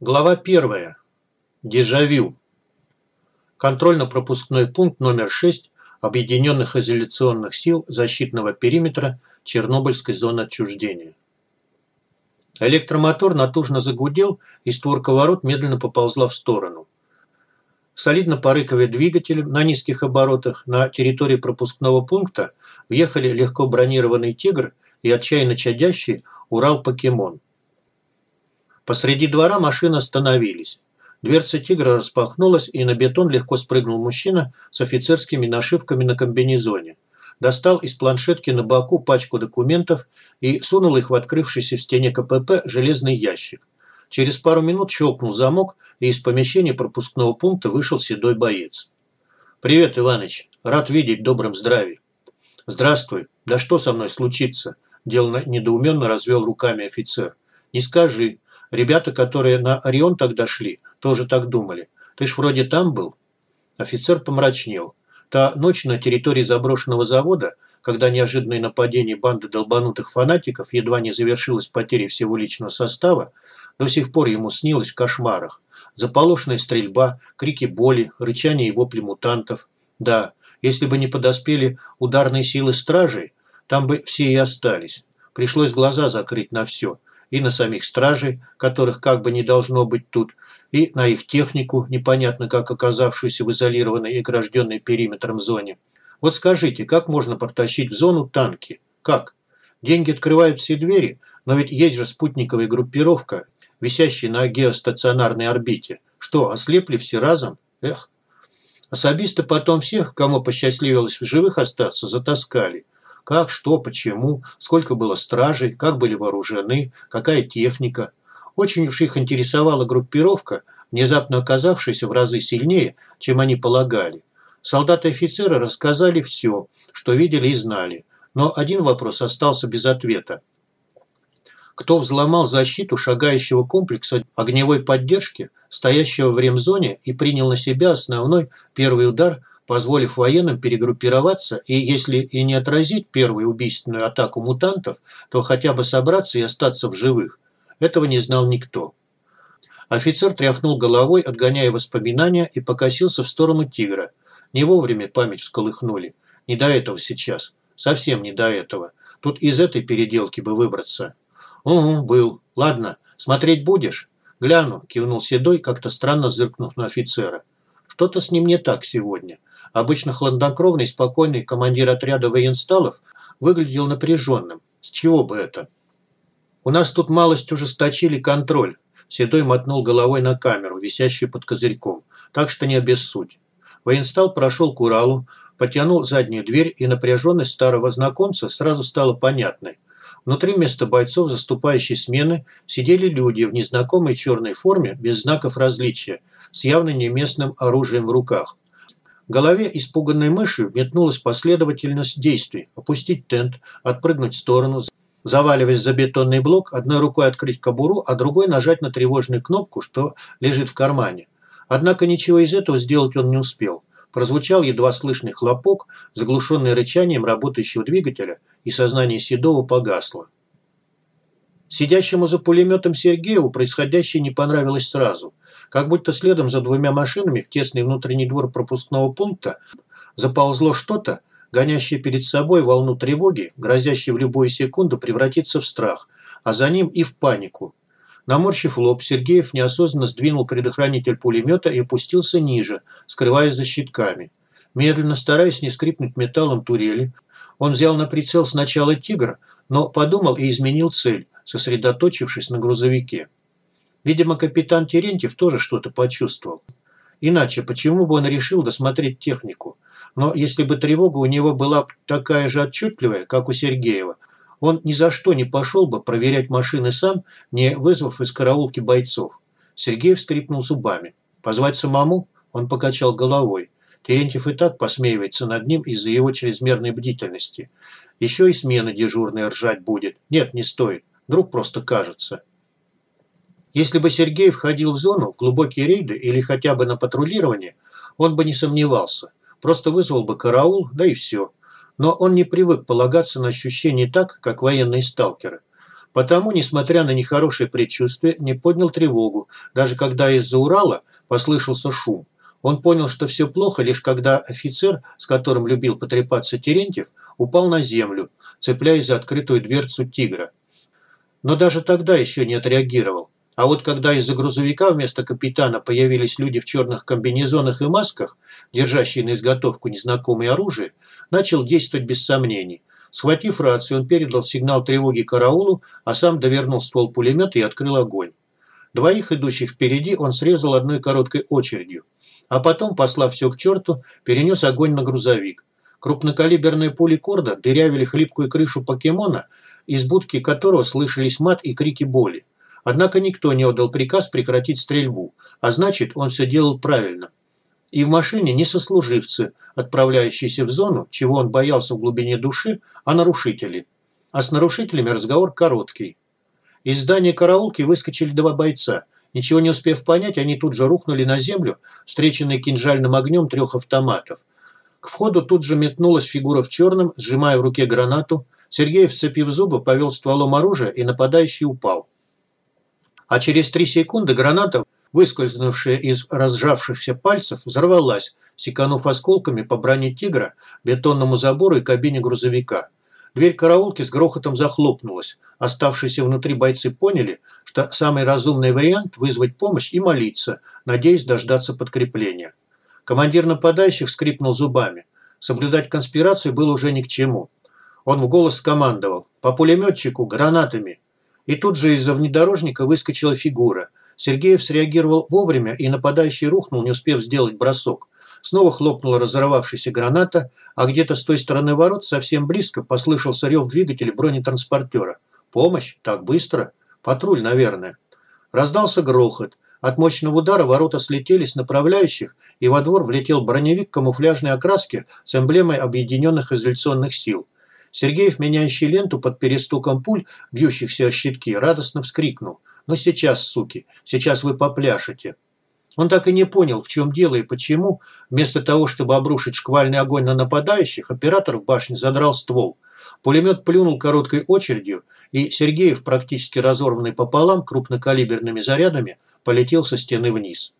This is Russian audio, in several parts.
Глава первая. Дежавю. Контрольно-пропускной пункт номер 6 Объединенных изоляционных сил защитного периметра Чернобыльской зоны отчуждения. Электромотор натужно загудел, и створка ворот медленно поползла в сторону. Солидно порыковая двигателем на низких оборотах на территории пропускного пункта въехали легко бронированный «Тигр» и отчаянно чадящий «Урал-Покемон». Посреди двора машины остановились. Дверца «Тигра» распахнулась, и на бетон легко спрыгнул мужчина с офицерскими нашивками на комбинезоне. Достал из планшетки на боку пачку документов и сунул их в открывшийся в стене КПП железный ящик. Через пару минут щелкнул замок, и из помещения пропускного пункта вышел седой боец. «Привет, Иваныч. Рад видеть в добром здравии». «Здравствуй. Да что со мной случится?» Дело недоуменно развел руками офицер. «Не скажи. Ребята, которые на Орион тогда шли, тоже так думали. Ты ж вроде там был?» Офицер помрачнел. Та ночь на территории заброшенного завода, когда неожиданное нападение банды долбанутых фанатиков едва не завершилось потерей всего личного состава, до сих пор ему снилось в кошмарах. Заполошенная стрельба, крики боли, рычание и вопли мутантов. Да, если бы не подоспели ударные силы стражей, там бы все и остались. Пришлось глаза закрыть на все и на самих стражей, которых как бы не должно быть тут, и на их технику, непонятно как оказавшуюся в изолированной и огражденной периметром зоне. Вот скажите, как можно протащить в зону танки? Как? Деньги открывают все двери, но ведь есть же спутниковая группировка, висящая на геостационарной орбите. Что, ослепли все разом? Эх. Особисты потом всех, кому посчастливилось в живых остаться, затаскали. Как, что, почему, сколько было стражей, как были вооружены, какая техника. Очень уж их интересовала группировка, внезапно оказавшаяся в разы сильнее, чем они полагали. Солдаты и офицеры рассказали все, что видели и знали. Но один вопрос остался без ответа. Кто взломал защиту шагающего комплекса огневой поддержки, стоящего в ремзоне, и принял на себя основной первый удар позволив военным перегруппироваться и, если и не отразить первую убийственную атаку мутантов, то хотя бы собраться и остаться в живых. Этого не знал никто. Офицер тряхнул головой, отгоняя воспоминания, и покосился в сторону тигра. Не вовремя память всколыхнули. Не до этого сейчас. Совсем не до этого. Тут из этой переделки бы выбраться. «Угу, был. Ладно, смотреть будешь?» «Гляну», – кивнул Седой, как-то странно зыркнув на офицера. «Что-то с ним не так сегодня. Обычно хладнокровный, спокойный командир отряда военсталов выглядел напряженным. С чего бы это? «У нас тут малость ужесточили контроль», – Седой мотнул головой на камеру, висящую под козырьком. «Так что не обессудь». Военстал прошел к Уралу, потянул заднюю дверь, и напряженность старого знакомца сразу стала понятной. Внутри вместо бойцов заступающей смены сидели люди в незнакомой черной форме без знаков различия, с явно неместным оружием в руках. Голове испуганной мышью метнулась последовательность действий. Опустить тент, отпрыгнуть в сторону, заваливаясь за бетонный блок, одной рукой открыть кобуру, а другой нажать на тревожную кнопку, что лежит в кармане. Однако ничего из этого сделать он не успел. Прозвучал едва слышный хлопок, заглушенный рычанием работающего двигателя, и сознание Седова погасло. Сидящему за пулеметом Сергею происходящее не понравилось сразу. Как будто следом за двумя машинами в тесный внутренний двор пропускного пункта заползло что-то, гонящее перед собой волну тревоги, грозящее в любую секунду превратиться в страх, а за ним и в панику. Наморщив лоб, Сергеев неосознанно сдвинул предохранитель пулемета и опустился ниже, скрываясь за щитками. Медленно, стараясь не скрипнуть металлом турели, он взял на прицел сначала «Тигр», но подумал и изменил цель, сосредоточившись на грузовике. Видимо, капитан Терентьев тоже что-то почувствовал. Иначе почему бы он решил досмотреть технику? Но если бы тревога у него была такая же отчетливая, как у Сергеева, он ни за что не пошел бы проверять машины сам, не вызвав из караулки бойцов. Сергеев скрипнул зубами. «Позвать самому?» Он покачал головой. Терентьев и так посмеивается над ним из-за его чрезмерной бдительности. Еще и смена дежурная ржать будет. Нет, не стоит. Вдруг просто кажется. Если бы Сергей входил в зону, в глубокие рейды или хотя бы на патрулирование, он бы не сомневался. Просто вызвал бы караул, да и все. Но он не привык полагаться на ощущения так, как военные сталкеры. Потому, несмотря на нехорошее предчувствие, не поднял тревогу, даже когда из-за Урала послышался шум. Он понял, что все плохо, лишь когда офицер, с которым любил потрепаться Терентьев, упал на землю, цепляясь за открытую дверцу «Тигра». Но даже тогда еще не отреагировал. А вот когда из-за грузовика вместо капитана появились люди в черных комбинезонах и масках, держащие на изготовку незнакомое оружие, начал действовать без сомнений. Схватив рацию, он передал сигнал тревоги караулу, а сам довернул ствол пулемета и открыл огонь. Двоих идущих впереди он срезал одной короткой очередью. А потом, послав все к черту, перенес огонь на грузовик. Крупнокалиберные пули Корда дырявили хлипкую крышу покемона, из будки которого слышались мат и крики боли. Однако никто не отдал приказ прекратить стрельбу, а значит, он все делал правильно. И в машине не сослуживцы, отправляющиеся в зону, чего он боялся в глубине души, а нарушители. А с нарушителями разговор короткий. Из здания караулки выскочили два бойца. Ничего не успев понять, они тут же рухнули на землю, встреченные кинжальным огнем трех автоматов. К входу тут же метнулась фигура в черном, сжимая в руке гранату. Сергей, вцепив зубы, повел стволом оружия, и нападающий упал. А через три секунды граната, выскользнувшая из разжавшихся пальцев, взорвалась, секанув осколками по броне «Тигра», бетонному забору и кабине грузовика. Дверь караулки с грохотом захлопнулась. Оставшиеся внутри бойцы поняли, что самый разумный вариант – вызвать помощь и молиться, надеясь дождаться подкрепления. Командир нападающих скрипнул зубами. Соблюдать конспирацию было уже ни к чему. Он в голос скомандовал «По пулеметчику, гранатами!» И тут же из-за внедорожника выскочила фигура. Сергеев среагировал вовремя, и нападающий рухнул, не успев сделать бросок. Снова хлопнула разорвавшаяся граната, а где-то с той стороны ворот, совсем близко, послышался рев двигателя бронетранспортера. «Помощь? Так быстро? Патруль, наверное». Раздался грохот. От мощного удара ворота слетели с направляющих, и во двор влетел броневик камуфляжной окраски с эмблемой Объединенных изоляционных сил. Сергеев, меняющий ленту под перестуком пуль, бьющихся о щитки, радостно вскрикнул. «Ну сейчас, суки, сейчас вы попляшете». Он так и не понял, в чем дело и почему, вместо того, чтобы обрушить шквальный огонь на нападающих, оператор в башне задрал ствол. Пулемет плюнул короткой очередью, и Сергеев, практически разорванный пополам крупнокалиберными зарядами, полетел со стены вниз.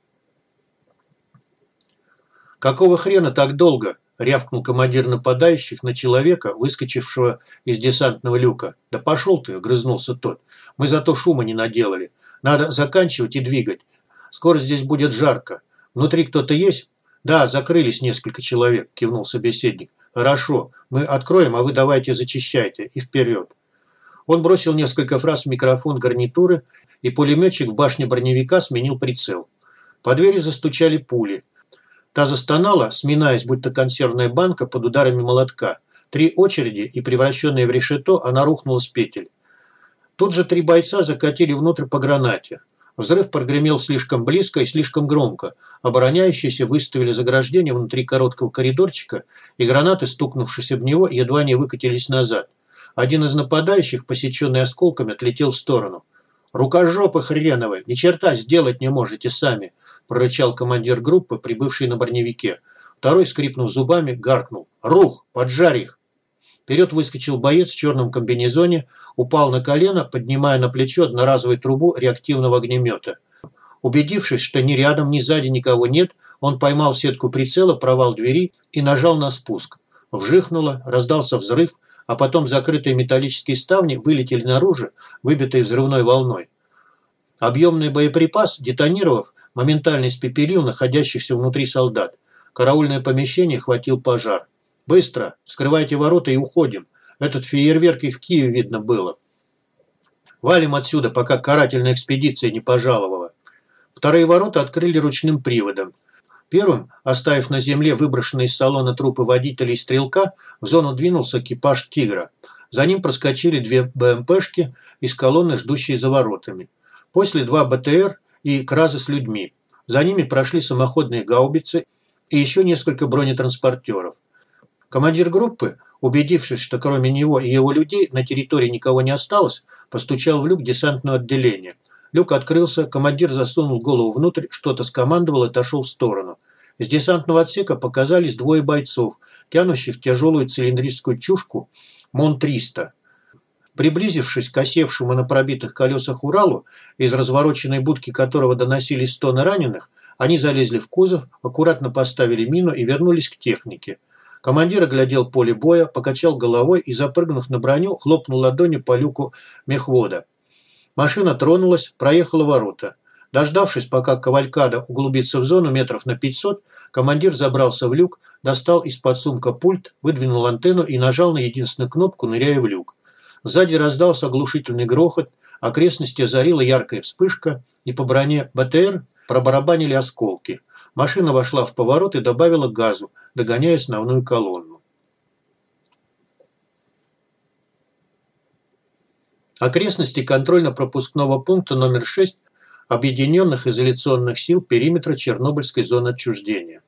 «Какого хрена так долго?» – рявкнул командир нападающих на человека, выскочившего из десантного люка. «Да пошел ты!» – огрызнулся тот. «Мы зато шума не наделали. Надо заканчивать и двигать. Скоро здесь будет жарко. Внутри кто-то есть?» «Да, закрылись несколько человек», – кивнул собеседник. «Хорошо. Мы откроем, а вы давайте зачищайте. И вперед». Он бросил несколько фраз в микрофон гарнитуры, и пулеметчик в башне броневика сменил прицел. По двери застучали пули – Та застонала, сминаясь, будто консервная банка под ударами молотка. Три очереди, и превращенная в решето, она рухнула с петель. Тут же три бойца закатили внутрь по гранате. Взрыв прогремел слишком близко и слишком громко. Обороняющиеся выставили заграждение внутри короткого коридорчика, и гранаты, стукнувшись об него, едва не выкатились назад. Один из нападающих, посеченный осколками, отлетел в сторону. «Рукожопы хреновы! Ни черта сделать не можете сами!» Прорычал командир группы, прибывший на броневике. Второй, скрипнув зубами, гаркнул. «Рух! Поджарь их!» Вперед выскочил боец в черном комбинезоне, упал на колено, поднимая на плечо одноразовую трубу реактивного огнемета. Убедившись, что ни рядом, ни сзади никого нет, он поймал сетку прицела провал двери и нажал на спуск. Вжихнуло, раздался взрыв, а потом закрытые металлические ставни вылетели наружу, выбитые взрывной волной. Объемный боеприпас, детонировав, моментально испепелил находящихся внутри солдат. Караульное помещение хватил пожар. «Быстро! Скрывайте ворота и уходим. Этот фейерверк и в Киеве видно было. Валим отсюда, пока карательная экспедиция не пожаловала». Вторые ворота открыли ручным приводом. Первым, оставив на земле выброшенные из салона трупы водителя и стрелка, в зону двинулся экипаж «Тигра». За ним проскочили две БМПшки из колонны, ждущие за воротами. После два БТР и кразы с людьми. За ними прошли самоходные гаубицы и еще несколько бронетранспортеров. Командир группы, убедившись, что кроме него и его людей на территории никого не осталось, постучал в люк десантного отделения. Люк открылся, командир засунул голову внутрь, что-то скомандовал и отошел в сторону. Из десантного отсека показались двое бойцов, тянущих тяжелую цилиндрическую чушку МОН-300. Приблизившись к осевшему на пробитых колесах Уралу, из развороченной будки которого доносились стоны раненых, они залезли в кузов, аккуратно поставили мину и вернулись к технике. Командир оглядел поле боя, покачал головой и, запрыгнув на броню, хлопнул ладонью по люку мехвода. Машина тронулась, проехала ворота. Дождавшись, пока кавалькада углубится в зону метров на 500, командир забрался в люк, достал из-под сумка пульт, выдвинул антенну и нажал на единственную кнопку, ныряя в люк. Сзади раздался оглушительный грохот, окрестности озарила яркая вспышка, и по броне БТР пробарабанили осколки. Машина вошла в поворот и добавила газу, догоняя основную колонну. Окрестности контрольно-пропускного пункта номер 6 Объединенных изоляционных сил периметра Чернобыльской зоны отчуждения.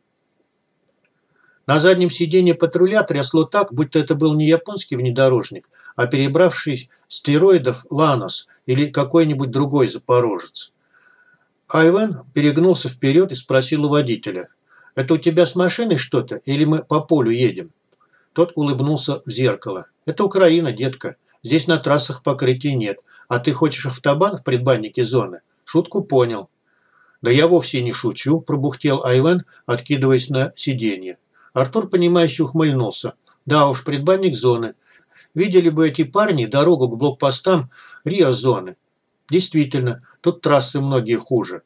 На заднем сиденье патруля трясло так, будто это был не японский внедорожник, а перебравший стероидов Ланос или какой-нибудь другой запорожец. Айвен перегнулся вперед и спросил у водителя. «Это у тебя с машиной что-то или мы по полю едем?» Тот улыбнулся в зеркало. «Это Украина, детка. Здесь на трассах покрытий нет. А ты хочешь автобан в предбаннике зоны?» Шутку понял. «Да я вовсе не шучу», – пробухтел Айвен, откидываясь на сиденье. Артур, понимающе ухмыльнулся. «Да уж, предбанник зоны. Видели бы эти парни дорогу к блокпостам Рио-зоны. Действительно, тут трассы многие хуже».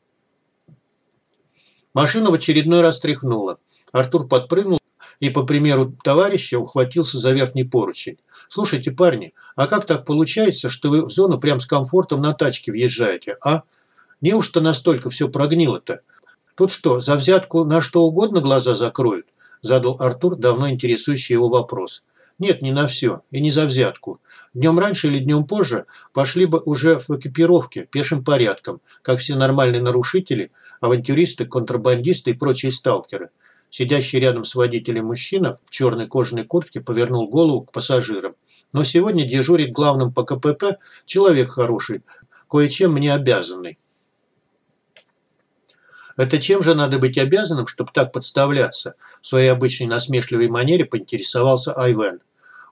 Машина в очередной раз тряхнула. Артур подпрыгнул и, по примеру товарища, ухватился за верхний поручень. «Слушайте, парни, а как так получается, что вы в зону прям с комфортом на тачке въезжаете, а? Неужто настолько все прогнило-то? Тут что, за взятку на что угодно глаза закроют?» Задал Артур давно интересующий его вопрос. «Нет, не на все. И не за взятку. Днем раньше или днем позже пошли бы уже в экипировке, пешим порядком, как все нормальные нарушители, авантюристы, контрабандисты и прочие сталкеры». Сидящий рядом с водителем мужчина в черной кожаной куртке повернул голову к пассажирам. «Но сегодня дежурит главным по КПП человек хороший, кое-чем мне обязанный. Это чем же надо быть обязанным, чтобы так подставляться? В своей обычной насмешливой манере поинтересовался Айвен.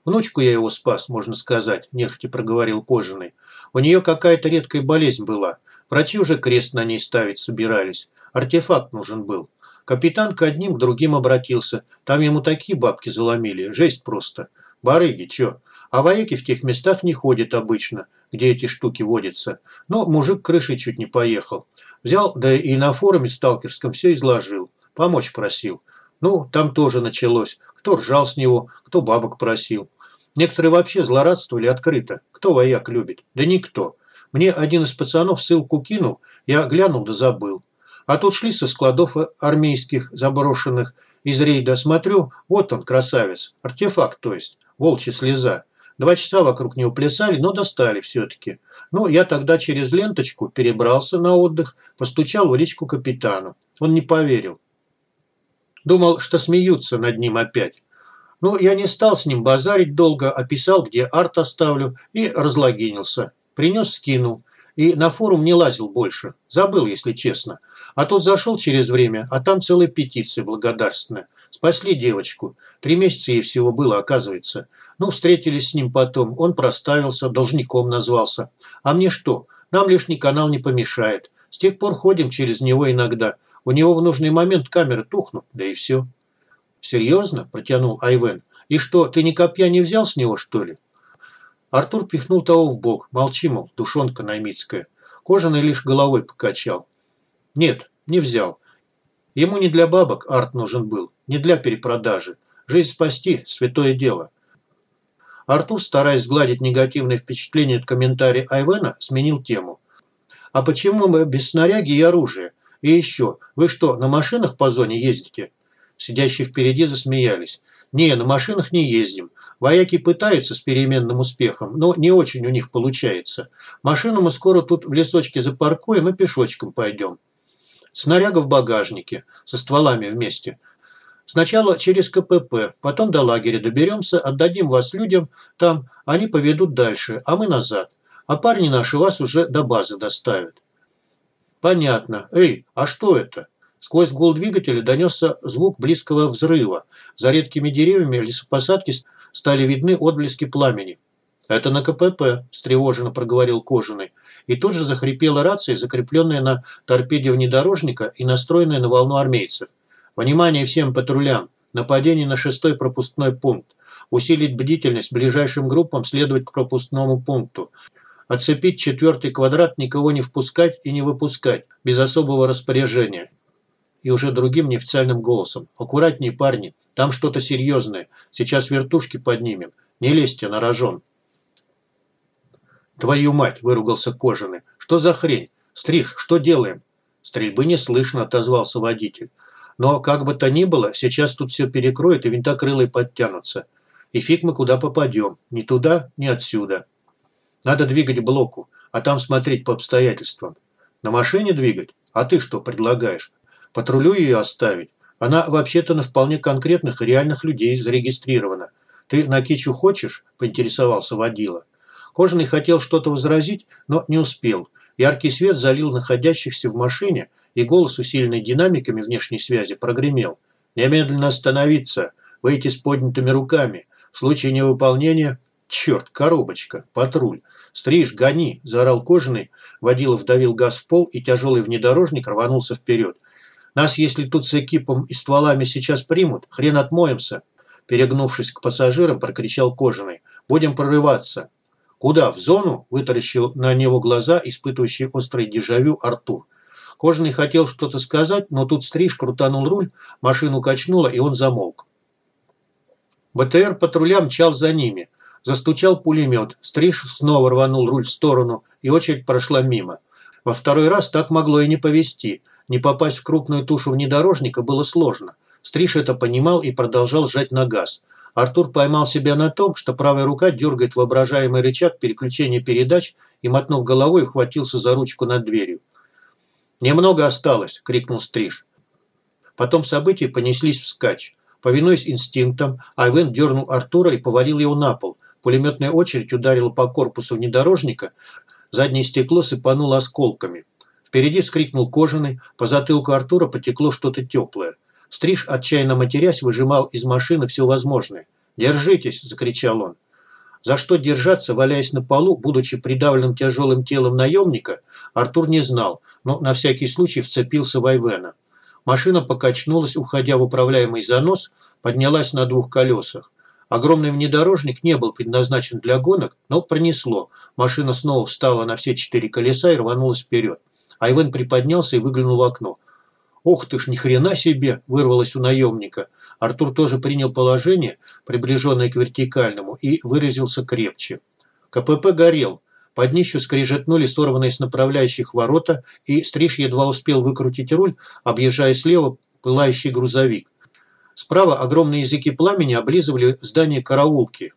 Внучку я его спас, можно сказать, нехотя проговорил Кожаный. У нее какая-то редкая болезнь была. Врачи уже крест на ней ставить собирались. Артефакт нужен был. Капитан к одним, к другим обратился. Там ему такие бабки заломили. Жесть просто. Барыги, чё? А вояки в тех местах не ходят обычно, где эти штуки водятся. Но мужик крышей чуть не поехал. Взял, да и на форуме сталкерском все изложил. Помочь просил. Ну, там тоже началось. Кто ржал с него, кто бабок просил. Некоторые вообще злорадствовали открыто. Кто вояк любит? Да никто. Мне один из пацанов ссылку кинул, я глянул да забыл. А тут шли со складов армейских заброшенных из рейда. Смотрю, вот он, красавец. Артефакт, то есть. Волчья слеза. Два часа вокруг него плясали, но достали все-таки. Ну, я тогда через ленточку перебрался на отдых, постучал в личку капитану. Он не поверил. Думал, что смеются над ним опять. Ну, я не стал с ним базарить долго, описал, где арт оставлю, и разлогинился. Принес, скинул. И на форум не лазил больше. Забыл, если честно. А тут зашел через время, а там целая петиция благодарственная. Спасли девочку. Три месяца ей всего было, оказывается. Ну, встретились с ним потом. Он проставился, должником назвался. А мне что? Нам лишний канал не помешает. С тех пор ходим через него иногда. У него в нужный момент камеры тухнут, да и все. «Серьезно?» – протянул Айвен. «И что, ты ни копья не взял с него, что ли?» Артур пихнул того в бок. Молчи, мол, душонка наймитская. Кожаный лишь головой покачал. «Нет, не взял. Ему не для бабок арт нужен был, не для перепродажи. Жизнь спасти – святое дело. Артур, стараясь сгладить негативное впечатление от комментария Айвена, сменил тему. «А почему мы без снаряги и оружия? И еще, вы что, на машинах по зоне ездите?» Сидящие впереди засмеялись. «Не, на машинах не ездим. Вояки пытаются с переменным успехом, но не очень у них получается. Машину мы скоро тут в лесочке запаркуем и пешочком пойдем. Снаряга в багажнике, со стволами вместе. Сначала через КПП, потом до лагеря доберемся, отдадим вас людям, там они поведут дальше, а мы назад. А парни наши вас уже до базы доставят. Понятно. Эй, а что это? Сквозь гул двигателя донесся звук близкого взрыва. За редкими деревьями лесопосадки стали видны отблески пламени. «Это на КПП», – встревоженно проговорил Кожаный. И тут же захрипела рация, закрепленная на торпеде внедорожника и настроенная на волну армейцев. «Внимание всем патрулям! Нападение на шестой пропускной пункт. Усилить бдительность ближайшим группам следовать к пропускному пункту. Оцепить четвертый квадрат, никого не впускать и не выпускать, без особого распоряжения. И уже другим неофициальным голосом. Аккуратнее, парни, там что-то серьезное. Сейчас вертушки поднимем. Не лезьте на рожон. «Твою мать!» – выругался Кожаный. «Что за хрень? Стриж, что делаем?» «Стрельбы не слышно», – отозвался водитель. «Но как бы то ни было, сейчас тут все перекроет и винтокрылые подтянутся. И фиг мы куда попадем. Ни туда, ни отсюда. Надо двигать блоку, а там смотреть по обстоятельствам. На машине двигать? А ты что предлагаешь? Патрулю ее оставить? Она вообще-то на вполне конкретных и реальных людей зарегистрирована. Ты на кичу хочешь?» – поинтересовался водила. Кожаный хотел что-то возразить, но не успел. Яркий свет залил находящихся в машине, и голос, усиленный динамиками внешней связи, прогремел. «Немедленно остановиться! Выйти с поднятыми руками! В случае невыполнения... Черт, коробочка, патруль! Стриж, гони!» – заорал Кожаный. Водилов давил газ в пол, и тяжелый внедорожник рванулся вперед. «Нас, если тут с экипом и стволами сейчас примут, хрен отмоемся!» Перегнувшись к пассажирам, прокричал Кожаный. «Будем прорываться!» «Куда? В зону?» – вытаращил на него глаза, испытывающий острый дежавю Артур. Кожаный хотел что-то сказать, но тут стриж крутанул руль, машину качнуло, и он замолк. БТР патруля мчал за ними. Застучал пулемет. Стриж снова рванул руль в сторону, и очередь прошла мимо. Во второй раз так могло и не повезти. Не попасть в крупную тушу внедорожника было сложно. Стриж это понимал и продолжал сжать на газ. Артур поймал себя на том, что правая рука дергает воображаемый рычаг переключения передач и, мотнув головой, ухватился за ручку над дверью. «Немного осталось!» – крикнул Стриж. Потом события понеслись вскачь. Повинуясь инстинктам, Айвен дернул Артура и повалил его на пол. Пулеметная очередь ударила по корпусу внедорожника, заднее стекло сыпануло осколками. Впереди скрикнул кожаный, по затылку Артура потекло что-то теплое. Стриж, отчаянно матерясь, выжимал из машины все возможное. «Держитесь!» – закричал он. За что держаться, валяясь на полу, будучи придавленным тяжелым телом наемника, Артур не знал, но на всякий случай вцепился в Айвена. Машина покачнулась, уходя в управляемый занос, поднялась на двух колесах. Огромный внедорожник не был предназначен для гонок, но пронесло. Машина снова встала на все четыре колеса и рванулась вперед. Айвен приподнялся и выглянул в окно. «Ох ты ж, ни хрена себе!» – вырвалось у наемника. Артур тоже принял положение, приближенное к вертикальному, и выразился крепче. КПП горел. Под днищу скрежетнули сорванные с направляющих ворота, и Стриж едва успел выкрутить руль, объезжая слева пылающий грузовик. Справа огромные языки пламени облизывали здание караулки.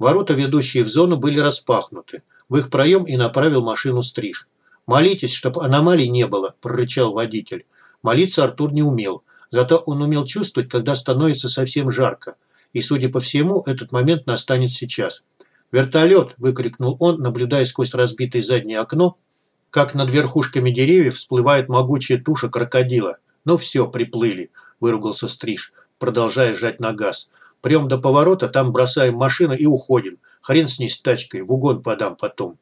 Ворота, ведущие в зону, были распахнуты. В их проем и направил машину Стриж. «Молитесь, чтобы аномалий не было», – прорычал водитель. Молиться Артур не умел, зато он умел чувствовать, когда становится совсем жарко. И, судя по всему, этот момент настанет сейчас. «Вертолет!» – выкрикнул он, наблюдая сквозь разбитое заднее окно, как над верхушками деревьев всплывает могучая туша крокодила. «Ну все, приплыли», – выругался Стриж, продолжая сжать на газ. «Прем до поворота, там бросаем машину и уходим. Хрен с ней с тачкой, в угон подам потом».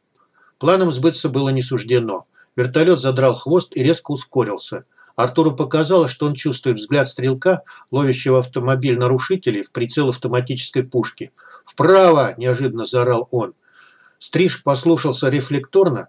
Планом сбыться было не суждено. Вертолет задрал хвост и резко ускорился – Артуру показалось, что он чувствует взгляд стрелка, ловящего автомобиль нарушителей в прицел автоматической пушки. «Вправо!» – неожиданно заорал он. Стриж послушался рефлекторно,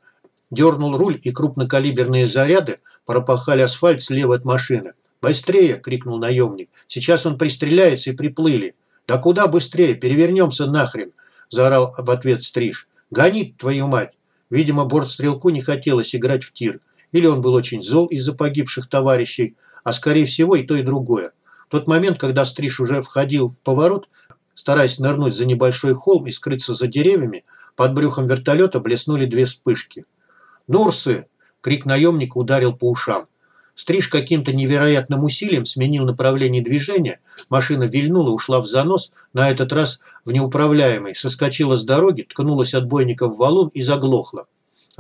дернул руль, и крупнокалиберные заряды пропахали асфальт слева от машины. «Быстрее!» – крикнул наемник. «Сейчас он пристреляется и приплыли». «Да куда быстрее? Перевернемся нахрен!» – заорал в ответ Стриж. «Гонит, твою мать!» Видимо, бортстрелку не хотелось играть в тир. Или он был очень зол из-за погибших товарищей, а скорее всего и то, и другое. В тот момент, когда Стриж уже входил в поворот, стараясь нырнуть за небольшой холм и скрыться за деревьями, под брюхом вертолета блеснули две вспышки. «Нурсы!» – крик наемника ударил по ушам. Стриж каким-то невероятным усилием сменил направление движения, машина вильнула, ушла в занос, на этот раз в неуправляемый, соскочила с дороги, ткнулась отбойником в валун и заглохла.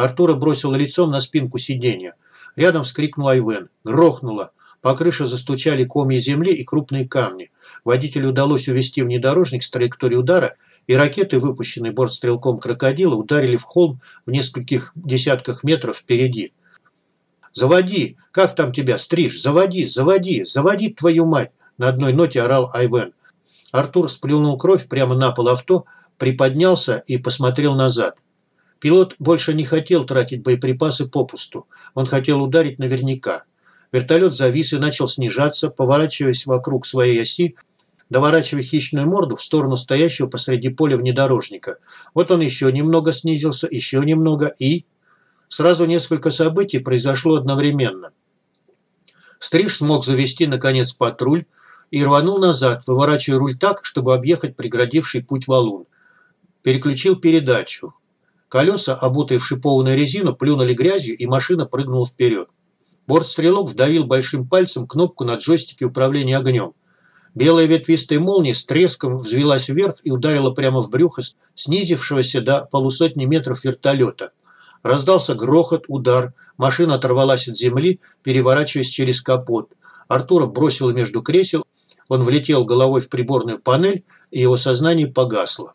Артура бросила лицом на спинку сиденья. Рядом вскрикнул Айвен. Грохнуло. По крыше застучали комья земли и крупные камни. Водителю удалось увести внедорожник с траектории удара и ракеты, выпущенные бортстрелком крокодила, ударили в холм в нескольких десятках метров впереди. «Заводи! Как там тебя, Стриж? Заводи, заводи, заводи, твою мать!» На одной ноте орал Айвен. Артур сплюнул кровь прямо на пол авто, приподнялся и посмотрел назад. Пилот больше не хотел тратить боеприпасы попусту. Он хотел ударить наверняка. Вертолет завис и начал снижаться, поворачиваясь вокруг своей оси, доворачивая хищную морду в сторону стоящего посреди поля внедорожника. Вот он еще немного снизился, еще немного и... Сразу несколько событий произошло одновременно. Стриж смог завести, наконец, патруль и рванул назад, выворачивая руль так, чтобы объехать преградивший путь валун. Переключил передачу. Колеса, обутые в шипованную резину, плюнули грязью, и машина прыгнула вперед. Бортстрелок вдавил большим пальцем кнопку на джойстике управления огнем. Белая ветвистая молния с треском взвелась вверх и ударила прямо в брюхо снизившегося до полусотни метров вертолета. Раздался грохот, удар. Машина оторвалась от земли, переворачиваясь через капот. Артура бросило между кресел. Он влетел головой в приборную панель, и его сознание погасло.